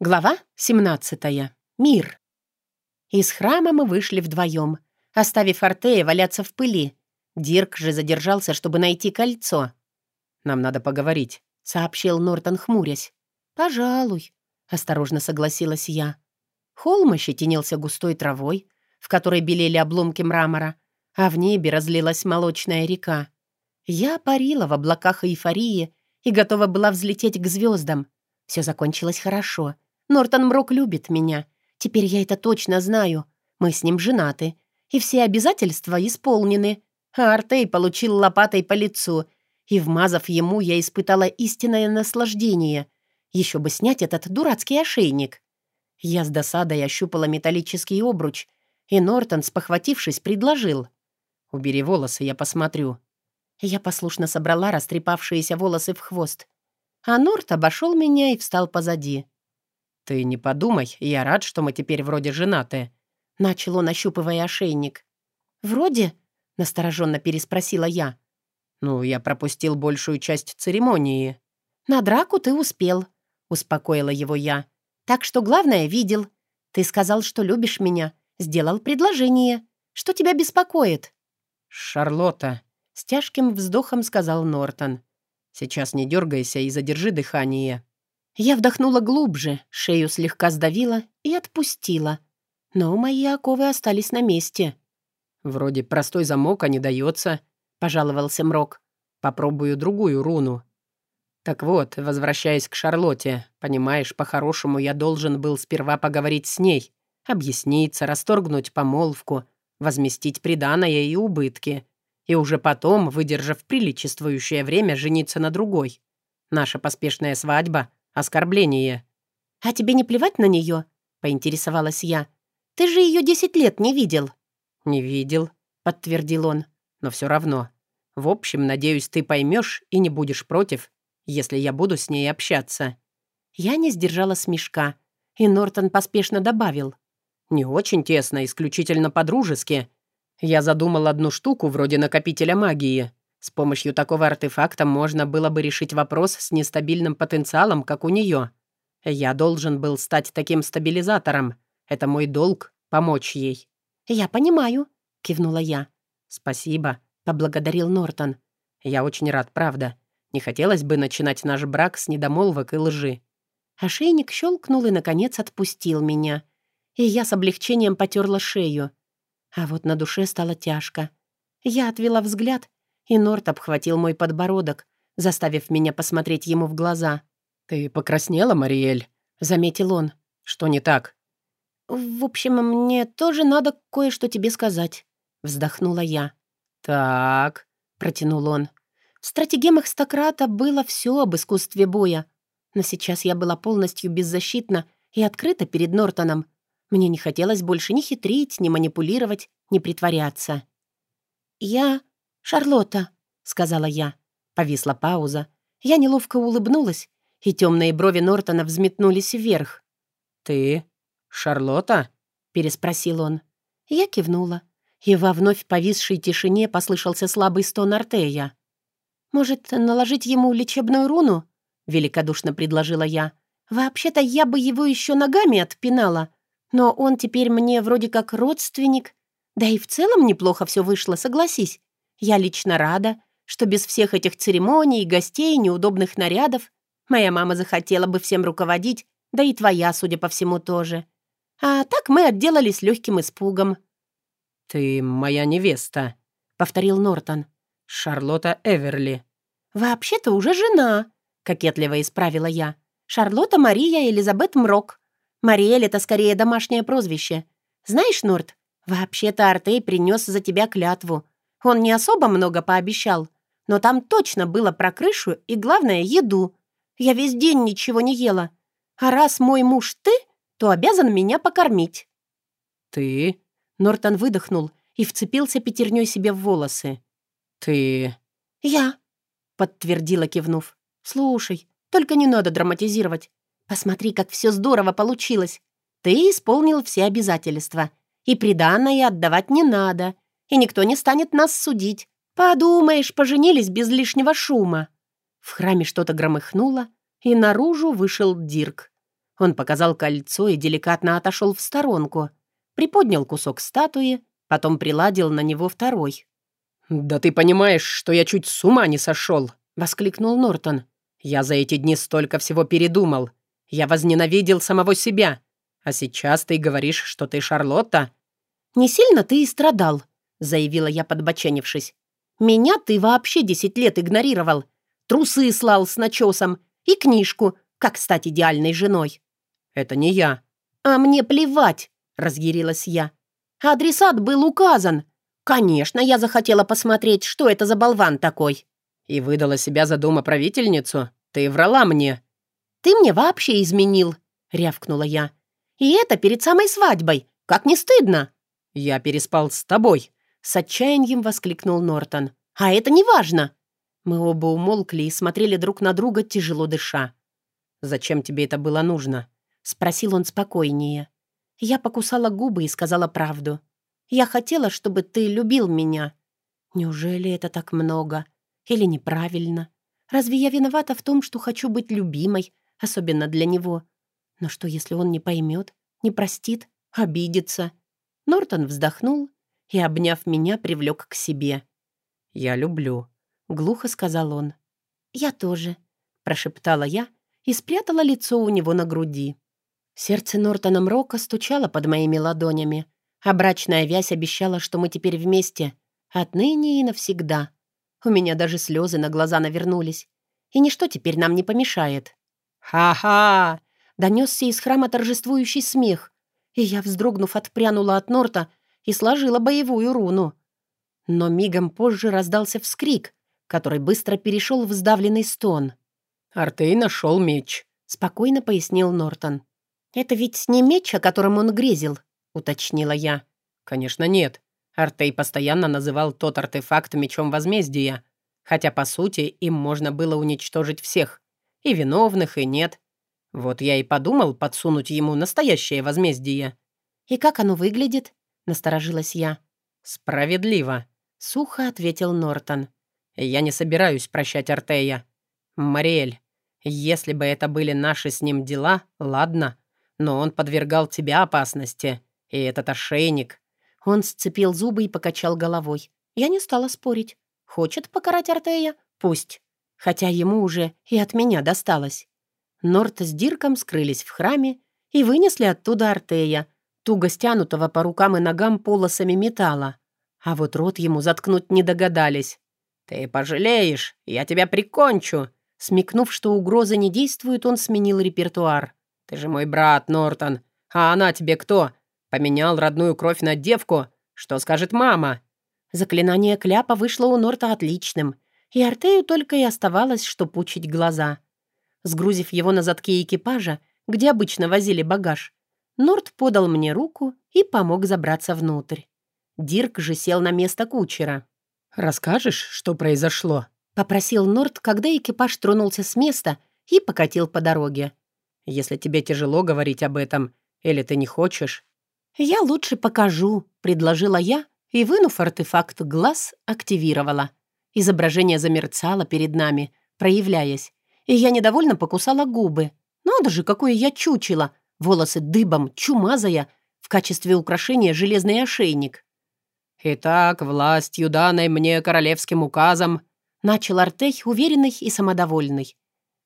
Глава 17. Мир. Из храма мы вышли вдвоем, оставив Артея валяться в пыли. Дирк же задержался, чтобы найти кольцо. «Нам надо поговорить», — сообщил Нортон, хмурясь. «Пожалуй», — осторожно согласилась я. Холм ощетинился густой травой, в которой белели обломки мрамора, а в небе разлилась молочная река. Я парила в облаках эйфории и готова была взлететь к звездам. Все закончилось хорошо. Нортон Мрок любит меня. Теперь я это точно знаю. Мы с ним женаты. И все обязательства исполнены. Артей получил лопатой по лицу. И, вмазав ему, я испытала истинное наслаждение. Еще бы снять этот дурацкий ошейник. Я с досадой ощупала металлический обруч, и Нортон, спохватившись, предложил. «Убери волосы, я посмотрю». Я послушно собрала растрепавшиеся волосы в хвост. А Норт обошел меня и встал позади. «Ты не подумай, я рад, что мы теперь вроде женаты», — начал он, ощупывая ошейник. «Вроде?» — настороженно переспросила я. «Ну, я пропустил большую часть церемонии». «На драку ты успел», — успокоила его я. «Так что главное видел. Ты сказал, что любишь меня. Сделал предложение. Что тебя беспокоит?» «Шарлотта», — с тяжким вздохом сказал Нортон. «Сейчас не дергайся и задержи дыхание». Я вдохнула глубже, шею слегка сдавила и отпустила. Но мои оковы остались на месте. «Вроде простой замок, а не дается», — пожаловался Мрок. «Попробую другую руну». «Так вот, возвращаясь к Шарлотте, понимаешь, по-хорошему я должен был сперва поговорить с ней, объясниться, расторгнуть помолвку, возместить приданое и убытки, и уже потом, выдержав приличествующее время, жениться на другой. Наша поспешная свадьба Оскорбление. «А тебе не плевать на нее?» — поинтересовалась я. «Ты же ее десять лет не видел». «Не видел», — подтвердил он. «Но все равно. В общем, надеюсь, ты поймешь и не будешь против, если я буду с ней общаться». Я не сдержала смешка, и Нортон поспешно добавил. «Не очень тесно, исключительно по-дружески. Я задумал одну штуку вроде накопителя магии. С помощью такого артефакта можно было бы решить вопрос с нестабильным потенциалом, как у нее. Я должен был стать таким стабилизатором. Это мой долг — помочь ей». «Я понимаю», — кивнула я. «Спасибо», — поблагодарил Нортон. «Я очень рад, правда. Не хотелось бы начинать наш брак с недомолвок и лжи». Ошейник щелкнул и, наконец, отпустил меня. И я с облегчением потерла шею. А вот на душе стало тяжко. Я отвела взгляд и Норт обхватил мой подбородок, заставив меня посмотреть ему в глаза. «Ты покраснела, Мариэль?» — заметил он. «Что не так?» «В общем, мне тоже надо кое-что тебе сказать», — вздохнула я. «Так», — протянул он. В стратегемах Стократа было все об искусстве боя, но сейчас я была полностью беззащитна и открыта перед Нортоном. Мне не хотелось больше ни хитрить, ни манипулировать, ни притворяться. «Я «Шарлотта», — сказала я. Повисла пауза. Я неловко улыбнулась, и темные брови Нортона взметнулись вверх. «Ты Шарлотта?» — переспросил он. Я кивнула, и во вновь повисшей тишине послышался слабый стон Артея. «Может, наложить ему лечебную руну?» — великодушно предложила я. «Вообще-то я бы его еще ногами отпинала, но он теперь мне вроде как родственник. Да и в целом неплохо все вышло, согласись. Я лично рада, что без всех этих церемоний, гостей, неудобных нарядов моя мама захотела бы всем руководить, да и твоя, судя по всему, тоже. А так мы отделались легким испугом». «Ты моя невеста», — повторил Нортон. «Шарлотта Эверли». «Вообще-то уже жена», — кокетливо исправила я. «Шарлотта Мария Элизабет Мрок. Мариэль — это скорее домашнее прозвище. Знаешь, Норт, вообще-то Артей принес за тебя клятву, он не особо много пообещал, но там точно было про крышу и, главное, еду. Я весь день ничего не ела. А раз мой муж ты, то обязан меня покормить». «Ты?» Нортон выдохнул и вцепился пятерней себе в волосы. «Ты?» «Я», — подтвердила, кивнув. «Слушай, только не надо драматизировать. Посмотри, как все здорово получилось. Ты исполнил все обязательства. И приданное отдавать не надо и никто не станет нас судить. Подумаешь, поженились без лишнего шума». В храме что-то громыхнуло, и наружу вышел Дирк. Он показал кольцо и деликатно отошел в сторонку. Приподнял кусок статуи, потом приладил на него второй. «Да ты понимаешь, что я чуть с ума не сошел!» — воскликнул Нортон. «Я за эти дни столько всего передумал. Я возненавидел самого себя. А сейчас ты говоришь, что ты Шарлотта?» «Не сильно ты и страдал», — заявила я, подбоченившись. «Меня ты вообще десять лет игнорировал. Трусы слал с начесом и книжку, как стать идеальной женой». «Это не я». «А мне плевать», — разъярилась я. «Адресат был указан. Конечно, я захотела посмотреть, что это за болван такой». «И выдала себя за домоправительницу? Ты врала мне». «Ты мне вообще изменил», — рявкнула я. «И это перед самой свадьбой. Как не стыдно?» «Я переспал с тобой», — с отчаянием воскликнул Нортон. «А это не важно». Мы оба умолкли и смотрели друг на друга, тяжело дыша. «Зачем тебе это было нужно?» — спросил он спокойнее. Я покусала губы и сказала правду. «Я хотела, чтобы ты любил меня». Неужели это так много? Или неправильно? Разве я виновата в том, что хочу быть любимой, особенно для него? Но что, если он не поймет, не простит, обидится? Нортон вздохнул и, обняв меня, привлек к себе. «Я люблю», — глухо сказал он. «Я тоже», — прошептала я и спрятала лицо у него на груди. Сердце Нортона Мрока стучало под моими ладонями, а брачная вязь обещала, что мы теперь вместе, отныне и навсегда. У меня даже слезы на глаза навернулись, и ничто теперь нам не помешает. «Ха-ха!» — донесся из храма торжествующий смех, и я, вздрогнув, отпрянула от Норта и сложила боевую руну. Но мигом позже раздался вскрик, который быстро перешел в сдавленный стон. «Артей нашел меч», — спокойно пояснил Нортон. «Это ведь не меч, о котором он грезил», — уточнила я. «Конечно нет. Артей постоянно называл тот артефакт мечом возмездия, хотя, по сути, им можно было уничтожить всех. И виновных, и нет. Вот я и подумал подсунуть ему настоящее возмездие. «И как оно выглядит?» — насторожилась я. «Справедливо», — сухо ответил Нортон. «Я не собираюсь прощать Артея. Мариэль, если бы это были наши с ним дела, ладно, но он подвергал тебя опасности. И этот ошейник...» Он сцепил зубы и покачал головой. Я не стала спорить. Хочет покарать Артея? Пусть. Хотя ему уже и от меня досталось. Норт с Дирком скрылись в храме и вынесли оттуда Артея, туго стянутого по рукам и ногам полосами металла. А вот рот ему заткнуть не догадались. «Ты пожалеешь, я тебя прикончу!» Смекнув, что угроза не действует, он сменил репертуар. «Ты же мой брат, Нортон. А она тебе кто? Поменял родную кровь на девку? Что скажет мама?» Заклинание кляпа вышло у Норта отличным, и Артею только и оставалось, что пучить глаза. Сгрузив его на задке экипажа, где обычно возили багаж, Норт подал мне руку и помог забраться внутрь. Дирк же сел на место кучера. «Расскажешь, что произошло?» — попросил Норт, когда экипаж тронулся с места и покатил по дороге. «Если тебе тяжело говорить об этом, или ты не хочешь...» «Я лучше покажу», — предложила я, и, вынув артефакт глаз, активировала. Изображение замерцало перед нами, проявляясь, и я недовольно покусала губы. Надо же, какое я чучело! Волосы дыбом, чумазая, в качестве украшения железный ошейник. «Итак, властью, данной мне королевским указом», начал Артей, уверенный и самодовольный.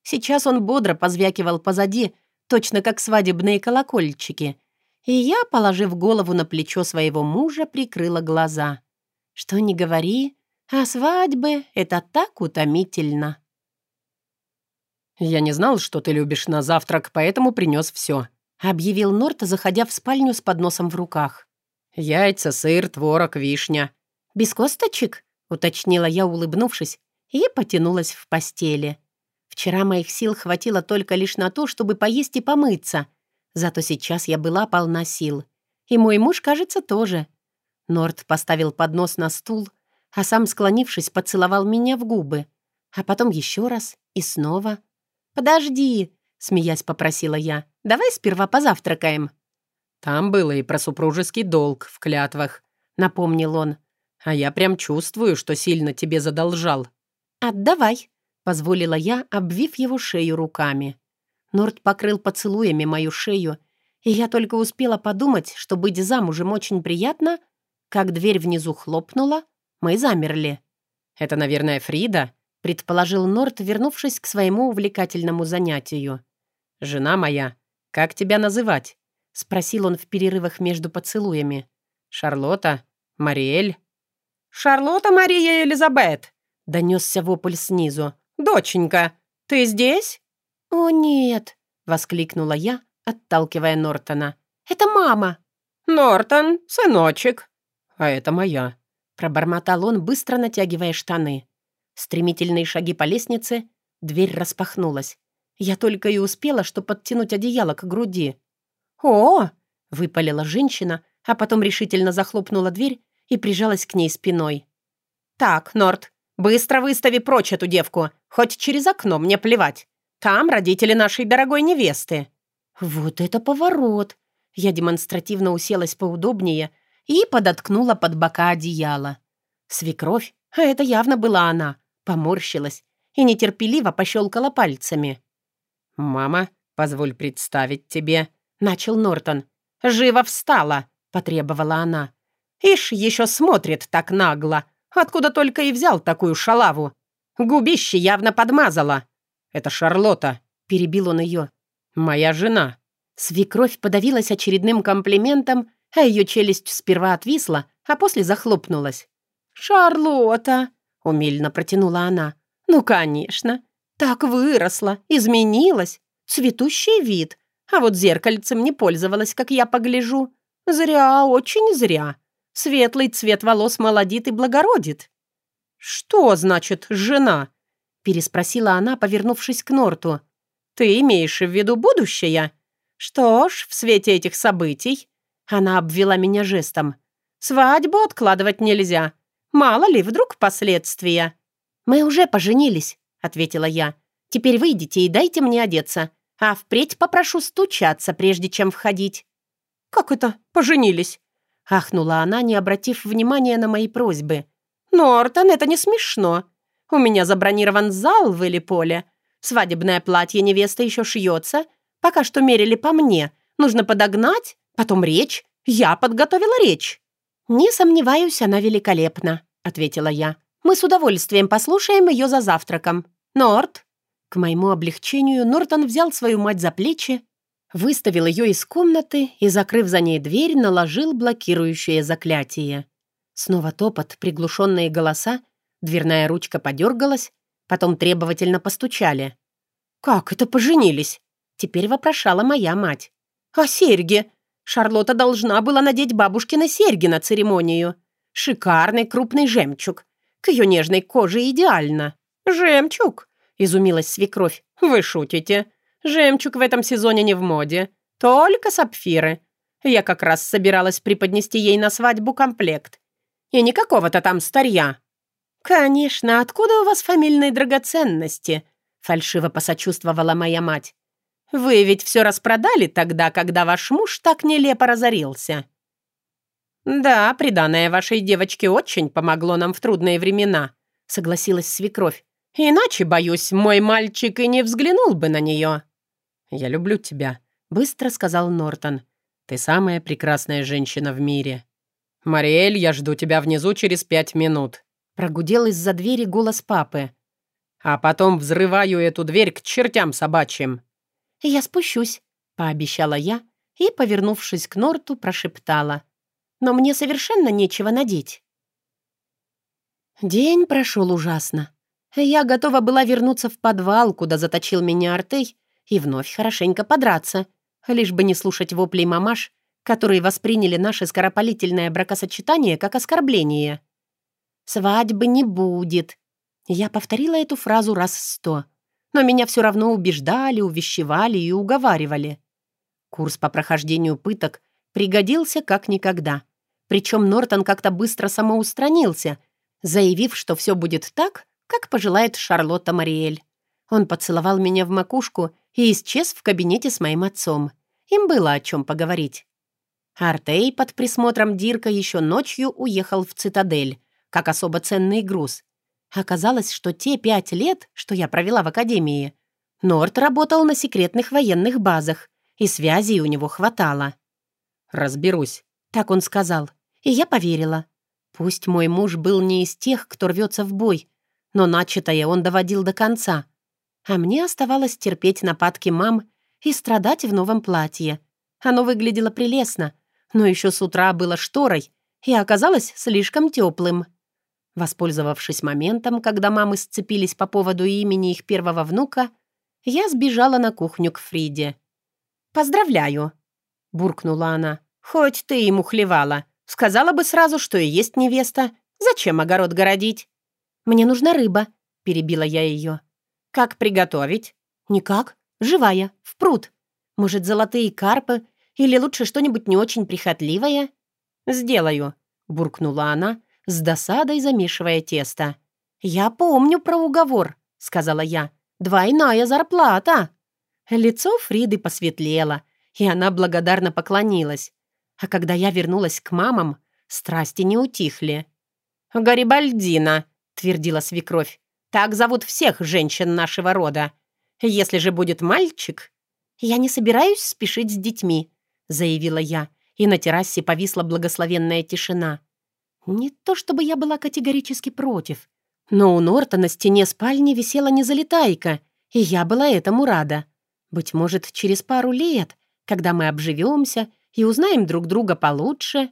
Сейчас он бодро позвякивал позади, точно как свадебные колокольчики. И я, положив голову на плечо своего мужа, прикрыла глаза. Что ни говори, а свадьбы — это так утомительно. «Я не знал, что ты любишь на завтрак, поэтому принес все», — объявил Норт, заходя в спальню с подносом в руках. «Яйца, сыр, творог, вишня». «Без косточек?» — уточнила я, улыбнувшись, и потянулась в постели. Вчера моих сил хватило только лишь на то, чтобы поесть и помыться. Зато сейчас я была полна сил. И мой муж, кажется, тоже. Норт поставил поднос на стул, а сам, склонившись, поцеловал меня в губы. А потом еще раз и снова — «Подожди», — смеясь попросила я. «Давай сперва позавтракаем». «Там было и про супружеский долг в клятвах», — напомнил он. «А я прям чувствую, что сильно тебе задолжал». «Отдавай», — позволила я, обвив его шею руками. Норт покрыл поцелуями мою шею, и я только успела подумать, что быть замужем очень приятно, как дверь внизу хлопнула, мы замерли. «Это, наверное, Фрида?» — предположил Норт, вернувшись к своему увлекательному занятию. «Жена моя, как тебя называть?» — спросил он в перерывах между поцелуями. «Шарлотта? Мариэль?» «Шарлотта Мария Элизабет!» — донесся вопль снизу. «Доченька, ты здесь?» «О, нет!» — воскликнула я, отталкивая Нортона. «Это мама!» «Нортон, сыночек!» «А это моя!» — пробормотал он, быстро натягивая штаны. Стремительные шаги по лестнице, дверь распахнулась. Я только и успела, что подтянуть одеяло к груди. «О!» — выпалила женщина, а потом решительно захлопнула дверь и прижалась к ней спиной. «Так, Норт, быстро выстави прочь эту девку, хоть через окно, мне плевать. Там родители нашей дорогой невесты». «Вот это поворот!» Я демонстративно уселась поудобнее и подоткнула под бока одеяло. Свекровь, а это явно была она, поморщилась и нетерпеливо пощелкала пальцами. «Мама, позволь представить тебе», — начал Нортон. «Живо встала», — потребовала она. «Ишь, еще смотрит так нагло. Откуда только и взял такую шалаву? Губище явно подмазала». «Это Шарлотта», — перебил он ее. «Моя жена». Свекровь подавилась очередным комплиментом, а ее челюсть сперва отвисла, а после захлопнулась. «Шарлотта!» — умильно протянула она. «Ну, конечно. Так выросла, изменилась. Цветущий вид. А вот зеркальцем не пользовалась, как я погляжу. Зря, очень зря. Светлый цвет волос молодит и благородит». «Что значит «жена»?» — переспросила она, повернувшись к Норту. «Ты имеешь в виду будущее?» «Что ж, в свете этих событий...» Она обвела меня жестом. «Свадьбу откладывать нельзя. Мало ли, вдруг последствия». «Мы уже поженились», — ответила я. «Теперь выйдите и дайте мне одеться, а впредь попрошу стучаться, прежде чем входить». «Как это поженились?» — ахнула она, не обратив внимания на мои просьбы. «Нортон, это не смешно. У меня забронирован зал в Элиполе. Свадебное платье невесты еще шьется. Пока что мерили по мне. Нужно подогнать, потом речь. Я подготовила речь». «Не сомневаюсь, она великолепна», — ответила я. Мы с удовольствием послушаем ее за завтраком. Норт!» К моему облегчению Нортон взял свою мать за плечи, выставил ее из комнаты и, закрыв за ней дверь, наложил блокирующее заклятие. Снова топот, приглушенные голоса, дверная ручка подергалась, потом требовательно постучали. «Как это поженились?» Теперь вопрошала моя мать. «А серьги? Шарлотта должна была надеть бабушкины серьги на церемонию. Шикарный крупный жемчуг. К ее нежной коже идеально. «Жемчуг?» — изумилась свекровь. «Вы шутите. Жемчуг в этом сезоне не в моде. Только сапфиры. Я как раз собиралась преподнести ей на свадьбу комплект. И не какого-то там старья». «Конечно, откуда у вас фамильные драгоценности?» — фальшиво посочувствовала моя мать. «Вы ведь все распродали тогда, когда ваш муж так нелепо разорился». «Да, приданное вашей девочке очень помогло нам в трудные времена», — согласилась свекровь. «Иначе, боюсь, мой мальчик и не взглянул бы на нее». «Я люблю тебя», — быстро сказал Нортон. «Ты самая прекрасная женщина в мире». «Мариэль, я жду тебя внизу через пять минут», — прогудел из-за двери голос папы. «А потом взрываю эту дверь к чертям собачьим». «Я спущусь», — пообещала я и, повернувшись к Норту, прошептала но мне совершенно нечего надеть. День прошел ужасно. Я готова была вернуться в подвал, куда заточил меня Артей, и вновь хорошенько подраться, лишь бы не слушать воплей мамаш, которые восприняли наше скоропалительное бракосочетание как оскорбление. «Свадьбы не будет». Я повторила эту фразу раз сто, но меня все равно убеждали, увещевали и уговаривали. Курс по прохождению пыток пригодился как никогда. Причем Нортон как-то быстро самоустранился, заявив, что все будет так, как пожелает Шарлотта Мариэль. Он поцеловал меня в макушку и исчез в кабинете с моим отцом. Им было о чем поговорить. Артей под присмотром Дирка еще ночью уехал в цитадель, как особо ценный груз. Оказалось, что те пять лет, что я провела в академии, Норт работал на секретных военных базах, и связей у него хватало. «Разберусь», — так он сказал. И я поверила. Пусть мой муж был не из тех, кто рвется в бой, но начатое он доводил до конца. А мне оставалось терпеть нападки мам и страдать в новом платье. Оно выглядело прелестно, но еще с утра было шторой и оказалось слишком теплым. Воспользовавшись моментом, когда мамы сцепились по поводу имени их первого внука, я сбежала на кухню к Фриде. «Поздравляю!» — буркнула она. «Хоть ты ему хлевала. Сказала бы сразу, что и есть невеста. Зачем огород городить?» «Мне нужна рыба», — перебила я ее. «Как приготовить?» «Никак. Живая. В пруд. Может, золотые карпы? Или лучше что-нибудь не очень прихотливое?» «Сделаю», — буркнула она, с досадой замешивая тесто. «Я помню про уговор», — сказала я. «Двойная зарплата». Лицо Фриды посветлело, и она благодарно поклонилась. А когда я вернулась к мамам, страсти не утихли. «Гарибальдина», — твердила свекровь. «Так зовут всех женщин нашего рода. Если же будет мальчик...» «Я не собираюсь спешить с детьми», — заявила я, и на террасе повисла благословенная тишина. Не то чтобы я была категорически против, но у Норта на стене спальни висела незалетайка, и я была этому рада. Быть может, через пару лет, когда мы обживемся и узнаем друг друга получше.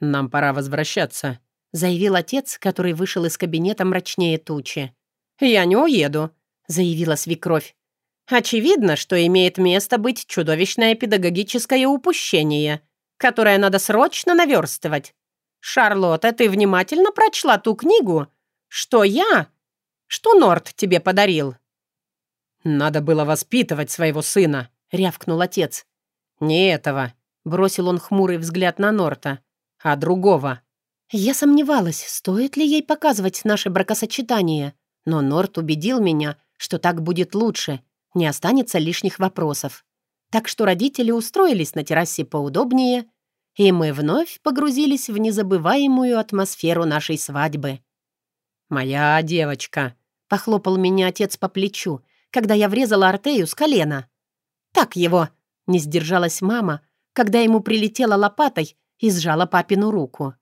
«Нам пора возвращаться», — заявил отец, который вышел из кабинета мрачнее тучи. «Я не уеду», — заявила свекровь. «Очевидно, что имеет место быть чудовищное педагогическое упущение, которое надо срочно наверстывать. Шарлотта, ты внимательно прочла ту книгу, что я, что Норт тебе подарил?» «Надо было воспитывать своего сына», — рявкнул отец. «Не этого», — бросил он хмурый взгляд на Норта, — «а другого». Я сомневалась, стоит ли ей показывать наше бракосочетание, но Норт убедил меня, что так будет лучше, не останется лишних вопросов. Так что родители устроились на террасе поудобнее, и мы вновь погрузились в незабываемую атмосферу нашей свадьбы. «Моя девочка», — похлопал меня отец по плечу, когда я врезала Артею с колена. «Так его!» — не сдержалась мама, когда ему прилетела лопатой и сжала папину руку.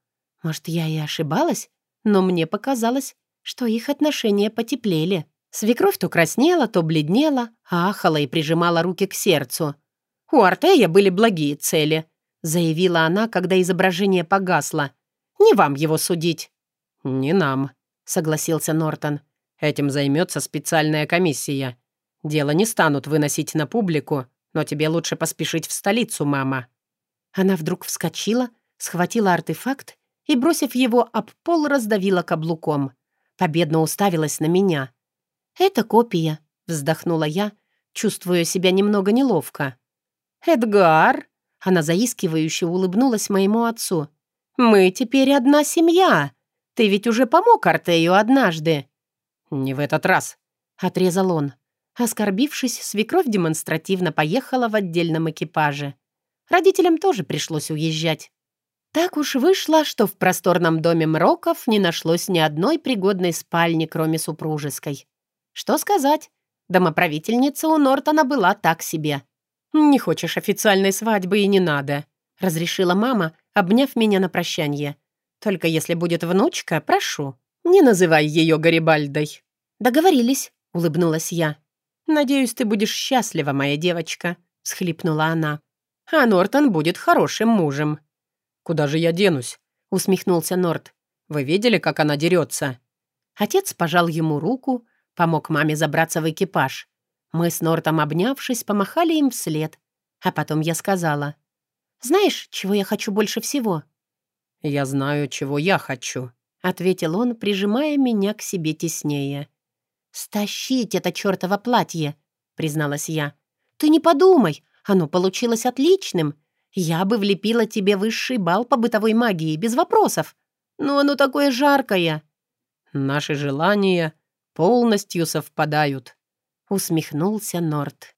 Может, я и ошибалась, но мне показалось, что их отношения потеплели. Свекровь то краснела, то бледнела, ахала и прижимала руки к сердцу. «У Артея были благие цели», — заявила она, когда изображение погасло. «Не вам его судить». «Не нам», — согласился Нортон. «Этим займется специальная комиссия. Дело не станут выносить на публику, но тебе лучше поспешить в столицу, мама». Она вдруг вскочила, схватила артефакт и, бросив его об пол, раздавила каблуком. Победно уставилась на меня. «Это копия», — вздохнула я, чувствуя себя немного неловко. «Эдгар!» — она заискивающе улыбнулась моему отцу. «Мы теперь одна семья. Ты ведь уже помог Артею однажды». «Не в этот раз», — отрезал он. Оскорбившись, свекровь демонстративно поехала в отдельном экипаже. Родителям тоже пришлось уезжать. Так уж вышло, что в просторном доме Мроков не нашлось ни одной пригодной спальни, кроме супружеской. Что сказать, домоправительница у Нортона была так себе. «Не хочешь официальной свадьбы и не надо», — разрешила мама, обняв меня на прощание. «Только если будет внучка, прошу, не называй ее Гарибальдой». «Договорились», — улыбнулась я. «Надеюсь, ты будешь счастлива, моя девочка», — схлипнула она. «А Нортон будет хорошим мужем». «Куда же я денусь?» — усмехнулся Норт. «Вы видели, как она дерется?» Отец пожал ему руку, помог маме забраться в экипаж. Мы с Нортом, обнявшись, помахали им вслед. А потом я сказала. «Знаешь, чего я хочу больше всего?» «Я знаю, чего я хочу», — ответил он, прижимая меня к себе теснее. «Стащить это чертово платье», — призналась я. «Ты не подумай, оно получилось отличным. Я бы влепила тебе высший бал по бытовой магии, без вопросов. Но оно такое жаркое». «Наши желания полностью совпадают», — усмехнулся Норт.